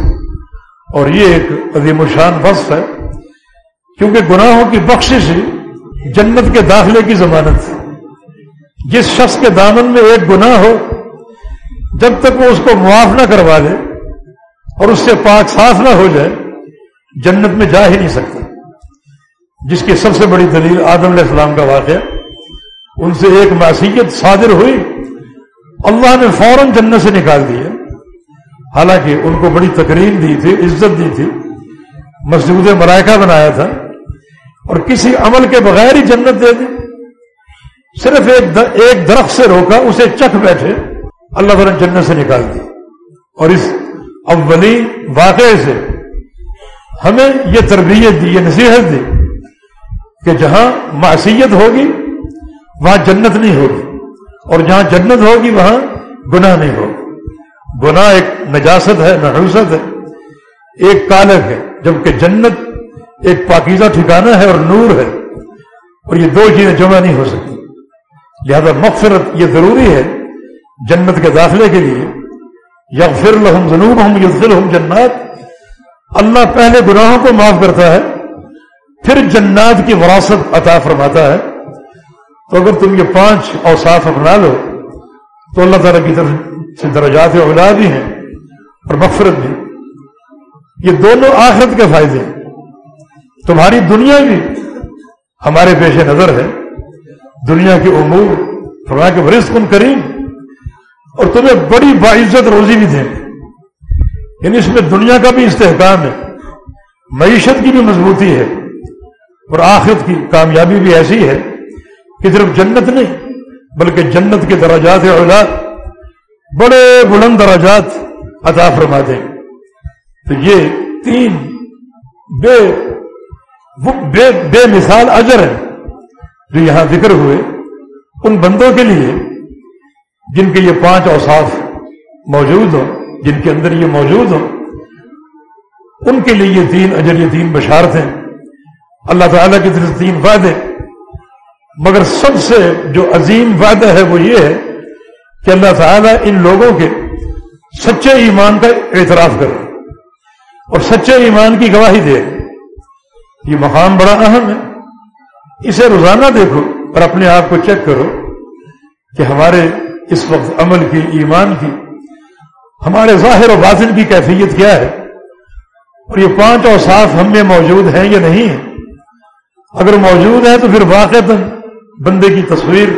اور یہ ایک عظیم الشان وصف ہے۔ کیونکہ گناہوں کی بخشش جنت کے داخلے کی ضمانت۔ جس شخص کے دامن میں ایک گناہ ہو جب تک وہ اس کو معاف نہ کروا دے اور اس سے پاک صاف نہ ہو جائے، جنت میں جا ہی نہیں سکتا۔ جس کی سب سے بڑی دلیل آدم علیہ السلام کا واقعہ، ان سے ایک معصیت صادر ہوئی، اللہ نے فوراً جنت سے نکال دیا حالانکہ ان کو بڑی تقریر دی تھی، عزت دی تھی مسجود ملائکہ بنایا تھا۔ اور کسی عمل کے بغیر ہی جنت دے دی۔ صرف ایک درخت سے روکا، اسے چکھ بیٹھے۔ اللہ تعالیٰ جنت سے نکال دی۔ اور اس اولی واقعے سے ہمیں یہ تربیت دی، یہ نصیحت دی کہ جہاں معصیت ہوگی، وہاں جنت نہیں ہوگی۔ اور جہاں جنت ہوگی، وہاں گناہ نہیں ہوگا۔ گناہ ایک نجاست ہے، نحوست ہے۔ ایک کالک ہے، جبکہ جنت ایک پاکیزہ ٹھکانہ ہے اور نور ہے۔ اور یہ دو چیزیں جمع نہیں ہو سکتی۔ لہذا مغفرت یہ ضروری ہے جنت کے داخلے کے لیے یغفر لهم ذنوبهم يدخلهم جنات۔ اللہ پہلے گناہوں کو معاف کرتا ہے، پھر جنات کی وراثت عطا فرماتا ہے۔ تو اگر تم یہ پانچ اوصاف اپنا لو، تو اللہ تعالیٰ کی طرف سے درجات اولاد بھی ہیں اور مغفرت بھی۔ یہ دونوں آخرت کے فائدے ہیں۔ تمہاری دنیا بھی ہمارے پیش نظر ہے۔ دنیا کے امور فرما کے ورث کن کریم۔ اور تمہیں بڑی باعزت روزی بھی دیں یعنی اس میں دنیا کا بھی استحکام ہے، معیشت کی بھی مضبوطی ہے، اور آخرت کی کامیابی بھی ایسی ہے کہ صرف جنت نہیں، بلکہ جنت کے دراجات اولاد بڑے بلند دراجات عطا فرما دیں تو یہ تین بے بے بے مثال اجر ہے جو یہاں ذکر ہوئے۔ ان بندوں کے لیے جن کے یہ پانچ اوصاف موجود ہوں، جن کے اندر یہ موجود ہوں، ان کے لیے یہ تین اجر، یہ تین بشارت ہیں۔ اللہ تعالیٰ کی طرف تین فائدے مگر سب سے جو عظیم فائدہ ہے وہ یہ ہے کہ اللہ تعالیٰ ان لوگوں کے سچے ایمان کا اعتراف کرے اور سچے ایمان کی گواہی دے۔ یہ مقام بڑا اہم ہے۔ اسے روزانہ دیکھو اور اپنے آپ کو چیک کرو کہ ہمارے اس وقت عمل کی، ایمان کی، ہمارے ظاہر و باطن کی کیفیت کیا ہے؟ اور یہ پانچ اوصاف ہم میں موجود ہیں یا نہیں؟ ہیں اگر موجود ہے تو پھر واقع بندے کی تصویر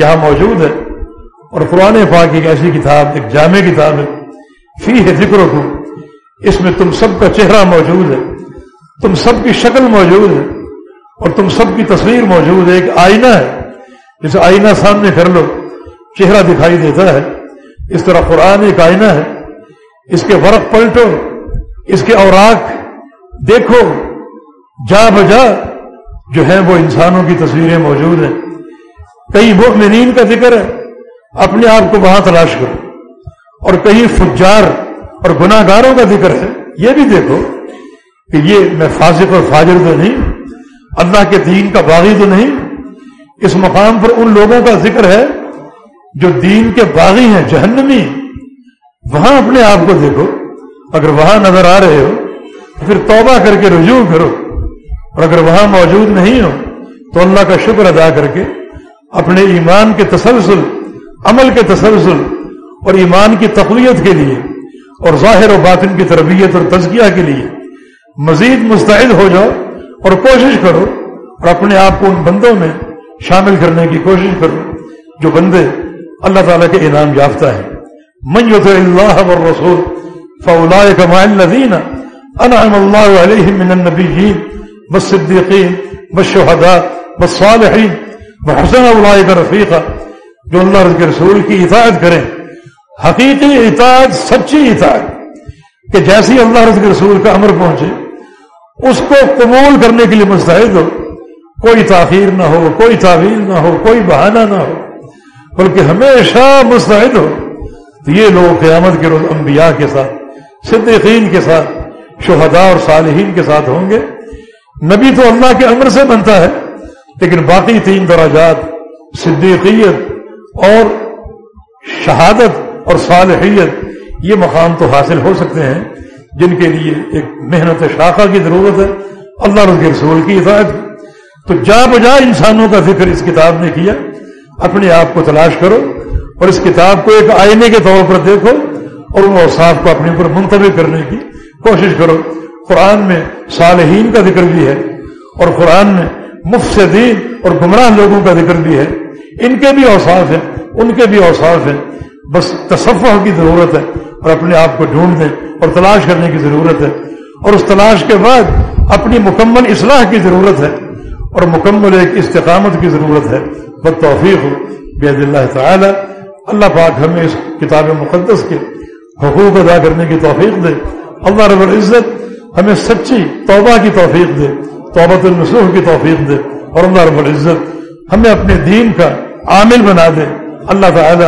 یہاں موجود ہے۔ اور قرآن پاک ایک ایسی کتاب، ایک جامع کتاب ہے۔ فی ہے ذکر کو اس میں تم سب کا چہرہ موجود ہے۔ تم سب کی شکل موجود ہے۔ اور تم سب کی تصویر موجود ہے۔ ایک آئینہ ہے۔ جسے آئینہ سامنے کر لو۔ چہرہ دکھائی دیتا ہے، اس طرح قرآن ایک آئینہ ہے۔ اس کے ورق پلٹو، اس کے اوراق دیکھو، جا بجا جو ہے وہ انسانوں کی تصویریں موجود ہیں۔ کئی مؤمنین کا ذکر ہے، اپنے آپ کو وہاں تلاش کرو۔ اور کئی فجار اور گناہ گاروں کا ذکر ہے، یہ بھی دیکھو کہ یہ میں فاسق اور فاجر تو نہیں، اللہ کے دین کا باغی تو نہیں۔ اس مقام پر ان لوگوں کا ذکر ہے جو دین کے باغی ہیں، جہنمی وہاں اپنے آپ کو دیکھو، اگر وہاں نظر آ رہے ہو، تو پھر توبہ کر کے رجوع کرو۔ اور اگر وہاں موجود نہیں ہو، تو اللہ کا شکر ادا کر کے اپنے ایمان کے تسلسل، عمل کے تسلسل اور ایمان کی تقویت کے لیے اور ظاہر و باطن کی تربیت اور تزکیہ کے لیے مزید مستعد ہو جاؤ اور کوشش کرو اور اپنے آپ کو ان بندوں میں شامل کرنے کی کوشش کرو جو بندے اللہ تعالیٰ کے انعام یافتہ ہیں من يطع الله والرسول فاولئك مع الذين انعم الله عليهم من النبيين والصديقين والشهداء والصالحين وحسن اولئك رفيقا جو اللہ کے رسول کی اطاعت کریں۔ حقیقی اطاعت سچی اطاعت۔ کہ جیسی اللہ رض کے رسول کا امر پہنچے، اس کو قبول کرنے کے لیے مستحد ہو۔ کوئی تاخیر نہ ہو، کوئی تعویل نہ ہو، کوئی بہانہ نہ ہو۔ بلکہ ہمیشہ مستعد ہو۔ تو یہ لوگ قیامت کے روز انبیاء کے ساتھ، صدیقین کے ساتھ، شہداء اور صالحین کے ساتھ ہوں گے۔ نبی تو اللہ کے امر سے بنتا ہے، لیکن باقی تین دراجات صدیقیت اور شہادت اور صالحیت، یہ مقام تو حاصل ہو سکتے ہیں۔ جن کے لیے ایک محنت شاخہ کی ضرورت ہے، اللہ رضی رسول کی ہدایت تو جا بجا انسانوں کا ذکر اس کتاب نے کیا۔ اپنے آپ کو تلاش کرو اور اس کتاب کو ایک آئینے کے طور پر دیکھو اور ان اوساف کو اپنے اوپر منتخب کرنے کی کوشش کرو۔ قرآن میں صالحین کا ذکر بھی ہے اور قرآن میں مفسدین اور گمراہ لوگوں کا ذکر بھی ہے۔ ان کے بھی اوصاف ہیں، ان کے بھی اوصاف ہیں۔ بس تصفح کی ضرورت ہے اور اپنے آپ کو ڈھونڈ دیں اور تلاش کرنے کی ضرورت ہے۔ اور اس تلاش کے بعد اپنی مکمل اصلاح کی ضرورت ہے اور مکمل ایک استقامت کی ضرورت ہے۔ بد توفیق ہو بید اللہ تعالی، اللہ پاک ہمیں اس کتاب مقدس کے حقوق ادا کرنے کی توفیق دے۔ اللہ رب العزت ہمیں سچی توبہ کی توفیق دے، توبۃ النسوح کی توفیق دے۔ اور اللہ رب العزت ہمیں اپنے دین کا عامل بنا دے۔ اللہ تعالی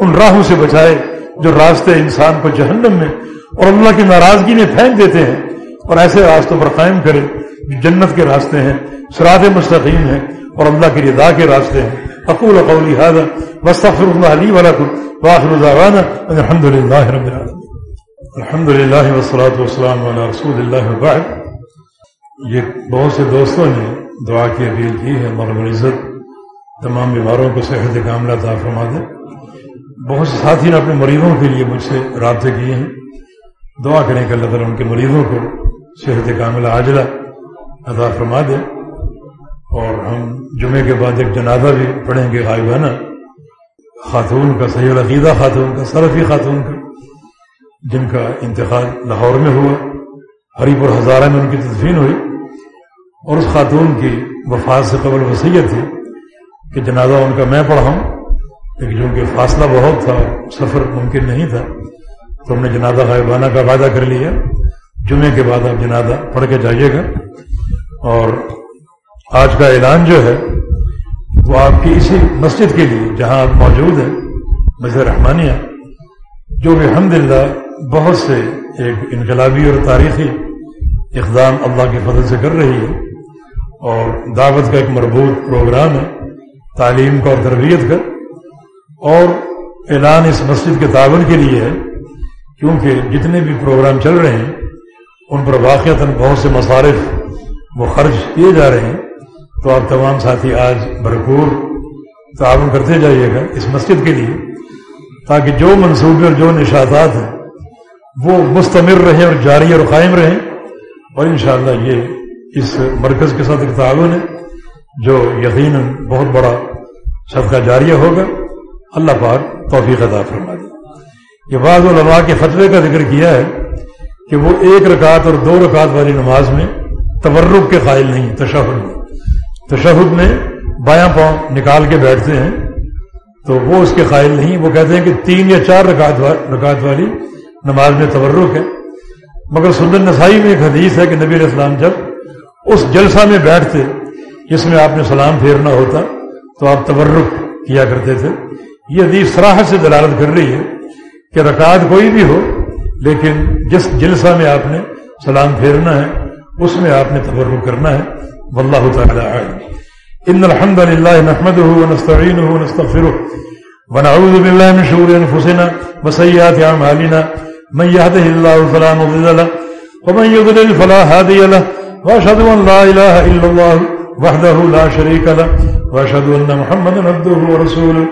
ان راہوں سے بچائے جو راستے انسان کو جہنم میں اور اللہ کی ناراضگی میں پھینک دیتے ہیں اور ایسے راستوں پر قائم کرے جو جنت کے راستے ہیں سرات مستقیم ہیں۔ اور اللہ کی رضا کے راستے ہیں۔ اقول قولی هذا واستغفر الله لي ولكم واخر دعوانا ان الحمد لله رب العالمين الحمد لله والصلاه والسلام على رسول الله وبعد۔ یہ بہت سے دوستوں نے دعا کی، اپیل کی ہے۔ مرم العزت تمام بیماروں کو صحت کاملہ عطا فرما دے۔ بہت سے ساتھی نے اپنے مریضوں کے لیے مجھ سے رابطے کیے ہیں۔ دعا کریں کہ اللہ تعالیٰ ان کے مریضوں کو صحت کاملہ عاجلہ عطا فرما دے۔ اور ہم جمعے کے بعد ایک جنازہ بھی پڑھیں گے غائبانہ خاتون کا صحیح العقیدہ، خاتون کا سرفی خاتون کا۔ جن کا انتقال لاہور میں ہوا ہری پور ہزارہ میں ان کی تدفین ہوئی۔ اور اس خاتون کی وفات سے قبل وسیعت تھی کہ جنازہ ان کا میں پڑھاؤں، لیکن چونکہ فاصلہ بہت تھا، سفر ممکن نہیں تھا، تو ہم نے جنازہ غائبانہ کا وعدہ کر لیا۔ جمعے کے بعد آپ جنازہ پڑھ کے جائیے گا۔ اور آج کا اعلان جو ہے وہ آپ کی اسی مسجد کے لیے جہاں آپ موجود ہیں، مسجد رحمانیہ جو بھی الحمد للہ بہت سے ایک انقلابی اور تاریخی اقدام اللہ کے فضل سے کر رہی ہے اور دعوت کا ایک مربوط پروگرام ہے، تعلیم کا اور تربیت کا۔ اور اعلان اس مسجد کے تعاون کے لیے ہے، کیونکہ جتنے بھی پروگرام چل رہے ہیں، ان پر واقعات بہت سے مصارف وہ خرچ کیے جا رہے ہیں۔ تو آپ تمام ساتھی آج بھرپور تعاون کرتے جائیے گا اس مسجد کے لیے، تاکہ جو منصوبے اور جو نشاطات ہیں، وہ مستمر رہیں اور جاری اور قائم رہیں۔ اور انشاءاللہ یہ اس مرکز کے ساتھ ایک تعاون ہے، جو یقیناً بہت بڑا صدقہ جاریہ ہوگا۔ اللہ پاک توفیق ادا فرما دے یہ بعض علماء کے فتوے کا ذکر کیا ہے کہ وہ ایک رکعت اور دو رکعت والی نماز میں تورک کے قائل نہیں، تشہد میں۔ تشہد میں بایاں پاؤں نکال کے بیٹھتے ہیں۔ تو وہ اس کے قائل نہیں، وہ کہتے ہیں کہ تین یا چار رکعت رکعت والی نماز میں تورک ہے۔ مگر سندر نسائی میں ایک حدیث ہے کہ نبی علیہ السلام جب اس جلسہ میں بیٹھتے، جس میں آپ نے سلام پھیرنا ہوتا، تو آپ تورک کیا کرتے تھے۔ یہ حدیث سراحت سے دلالت کر رہی ہے کہ رکعت کوئی بھی ہو، لیکن جس جلسہ میں آپ نے سلام پھیرنا ہے، اس میں آپ نے تبرک کرنا ہے۔ واللہ تعالی عالم ان الحمد لله نحمده ونستعينه ونستغفره ونعوذ بالله من شرور انفسنا وسيئات اعمالنا من يهده الله فلا مضل له ومن يضلل فلا هادي له واشهد ان لا اله الا الله وحده لا شريك له واشهد ان محمدا عبده ورسوله.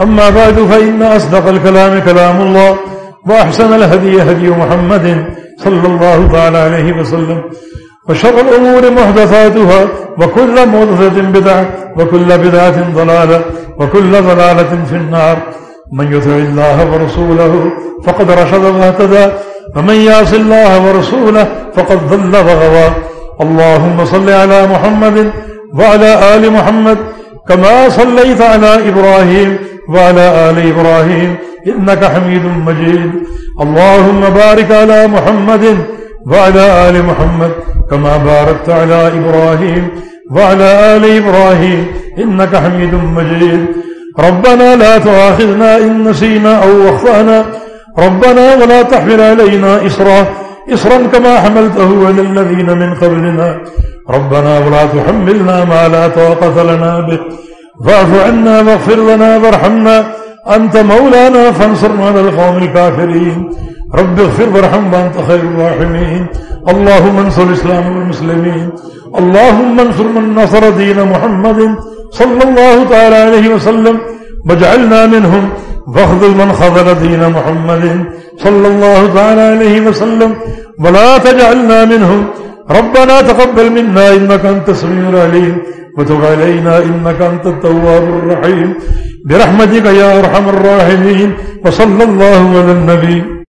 اما بعد فان اصدق الكلام كلام الله واحسن الهدي هدي محمد صلى الله تعالى عليه وسلم. وشر الأمور محدثاتها، وكل محدثة بدعة، وكل بدعة ضلالة، وكل ضلالة في النار. من يطع الله ورسوله فقد رشد واهتدى ومن يعص الله ورسوله فقد ضل وغوى. اللهم صل على محمد وعلى آل محمد كما صليت على إبراهيم وعلى آل إبراهيم، إنك حميد مجيد. اللهم بارك على محمد وعلى وعلى آل محمد كما باركت على إبراهيم وعلى آل إبراهيم إنك حميد مجيد. ربنا لا تواخذنا إن نسينا أو وخفأنا ربنا ولا تحمل علينا إسرا. إسرا كما حملته على الذين من قبلنا. ربنا ولا تحملنا ما لا طاقة لنا به. فاعف عنا واغفر لنا وارحمنا. أنت مولانا فانصرنا على القوم الكافرين. رب اغفر وارحم وأنت خير الراحمين. اللهم انصر الإسلام والمسلمين. اللهم انصر من نصر دين محمد صلى الله تعالى عليه وسلم. واجعلنا منهم. واخذل من خذل دين محمد صلى الله تعالى عليه وسلم. ولا تجعلنا منهم. ربنا تقبل منا إنك أنت السميع العليم. وتب علينا إنك أنت التواب الرحيم. برحمتك يا أرحم الراحمين. وصلى الله على النبي